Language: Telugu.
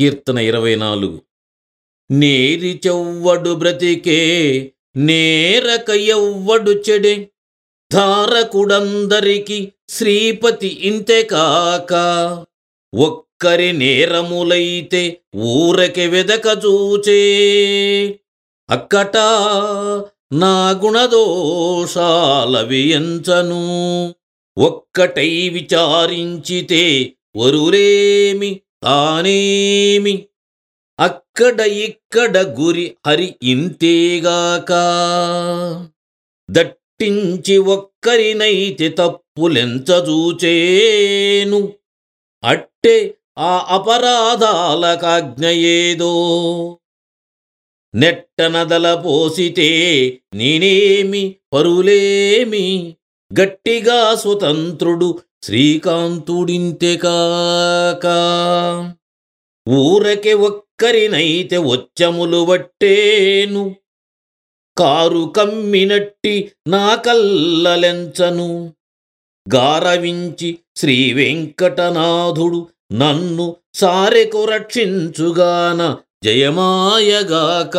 కీర్తన ఇరవై నాలుగు. నేరి చెవ్వడు బ్రతికే నేరక ఎవ్వడు చెడే. ధారకుడందరికి శ్రీపతి ఇంతే కాక ఒక్కరి నేరములైతే ఊరకి వెదక చూచే. అక్కట నా గుణదోషాలవి ఎంచను ఒక్కటై విచారించితే వరులేమి తానేమి అక్కడ ఇక్కడ గురి హరి ఇంతేగాక. దట్టించి ఒక్కరినైతే తప్పులెంచజూచేను అట్టే ఆ అపరాధాలకాజ్ఞయేదో నెట్టనదల పోసితే నేనేమి పరులేమి? గట్టిగా స్వతంత్రుడు శ్రీకాంతుడింతేకాక ఊరకే ఒక్కరినైతే వచ్చములు వట్టేను. కారు కమ్మినట్టి నా కల్లలెంచను గారవించి శ్రీ వెంకటనాథుడు నన్ను సారెకు రక్షించుగాన జయమాయగాక.